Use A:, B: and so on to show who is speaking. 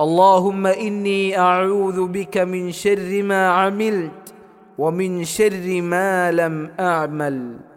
A: اللهم إني أعوذ بك من شر ما عملت ومن شر ما لم أعمل.